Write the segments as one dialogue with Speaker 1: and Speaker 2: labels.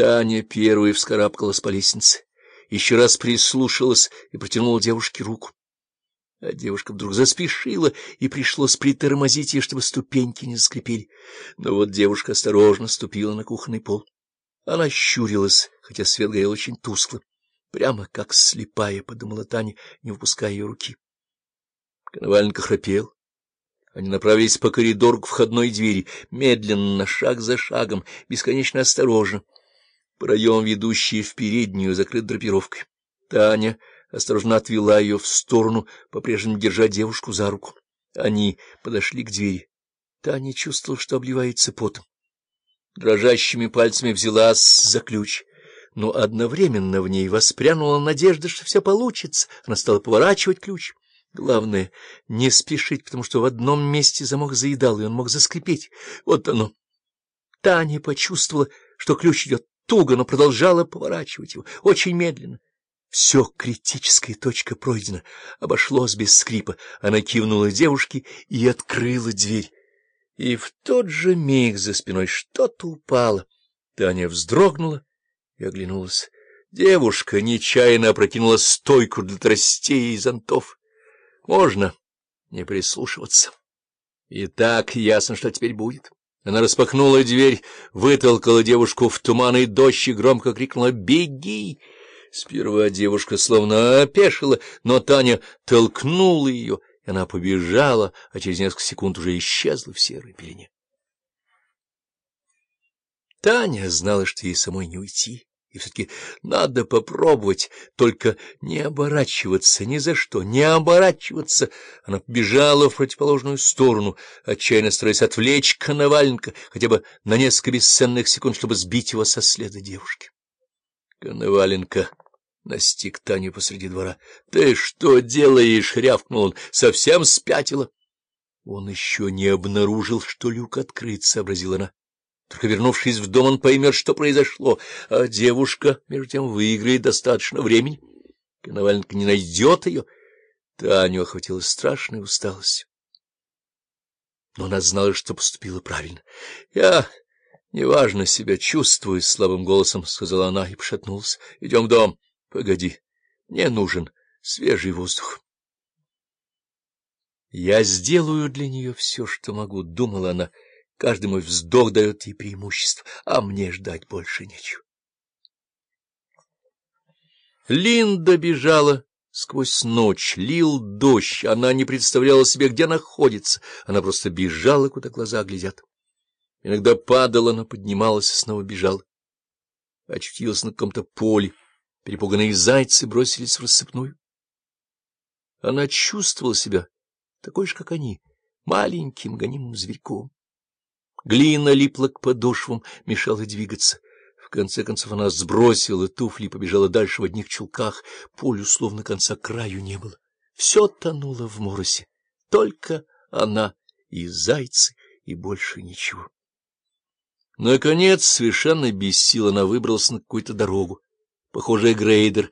Speaker 1: Таня первой вскарабкалась по лестнице, еще раз прислушалась и протянула девушке руку. А девушка вдруг заспешила, и пришлось притормозить ее, чтобы ступеньки не заскрипели. Но вот девушка осторожно ступила на кухонный пол. Она щурилась, хотя свет горел очень тускло. Прямо как слепая, — подумала Таня, не выпуская ее руки. Коноваленко храпел. Они направились по коридору к входной двери, медленно, шаг за шагом, бесконечно осторожно. Проем, ведущий в переднюю, закрыт драпировкой. Таня осторожно отвела ее в сторону, по-прежнему держа девушку за руку. Они подошли к двери. Таня чувствовала, что обливается потом. Дрожащими пальцами взялась за ключ, но одновременно в ней воспрянула надежда, что все получится. Она стала поворачивать ключ. Главное — не спешить, потому что в одном месте замок заедал, и он мог заскрипеть. Вот оно. Таня почувствовала, что ключ идет туго, но продолжала поворачивать его, очень медленно. Все, критическая точка пройдена, обошлось без скрипа. Она кивнула девушке и открыла дверь. И в тот же миг за спиной что-то упало. Таня вздрогнула и оглянулась. Девушка нечаянно опрокинула стойку для тростей и зонтов. Можно не прислушиваться. И так ясно, что теперь будет. Она распахнула дверь, вытолкала девушку в туман и дождь и громко крикнула «Беги!». Сперва девушка словно опешила, но Таня толкнула ее, и она побежала, а через несколько секунд уже исчезла в серой пелене. Таня знала, что ей самой не уйти. И все-таки надо попробовать, только не оборачиваться ни за что, не оборачиваться. Она побежала в противоположную сторону, отчаянно стараясь отвлечь Коноваленко хотя бы на несколько бесценных секунд, чтобы сбить его со следа девушки. Коноваленко настиг Таню посреди двора. — Ты что делаешь? — рявкнул он. — Совсем спятила. Он еще не обнаружил, что люк открыт, — сообразила она. Только вернувшись в дом, он поймет, что произошло, а девушка, между тем, выиграет достаточно времени. Коноваленко не найдет ее. Таню охватила страшная усталость. Но она знала, что поступила правильно. — Я неважно себя чувствую, — слабым голосом сказала она и пошатнулась. — Идем в дом. — Погоди, мне нужен свежий воздух. — Я сделаю для нее все, что могу, — думала она, — Каждый мой вздох дает ей преимущество, а мне ждать больше нечего. Линда бежала сквозь ночь, лил дождь, она не представляла себе, где находится, она просто бежала, куда глаза глядят. Иногда падала, но поднималась и снова бежала. Очутилась на каком-то поле, перепуганные зайцы бросились в рассыпную. Она чувствовала себя такой же, как они, маленьким гонимым зверьком. Глина липла к подошвам, мешала двигаться. В конце концов она сбросила туфли и побежала дальше в одних чулках. Полю словно конца краю не было. Все тонуло в моросе. Только она и зайцы, и больше ничего. Наконец, совершенно без сил, она выбралась на какую-то дорогу. Похожий грейдер.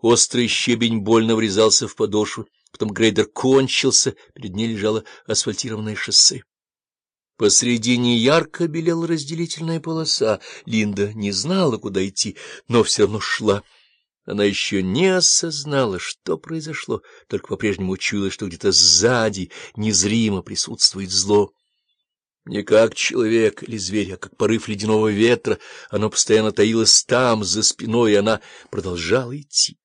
Speaker 1: Острый щебень больно врезался в подошву. Потом грейдер кончился, перед ней лежало асфальтированное шоссе. Посредине ярко белела разделительная полоса. Линда не знала, куда идти, но все равно шла. Она еще не осознала, что произошло, только по-прежнему чуяла, что где-то сзади незримо присутствует зло. Не как человек или зверь, а как порыв ледяного ветра, оно постоянно таилось там, за спиной, и она продолжала идти.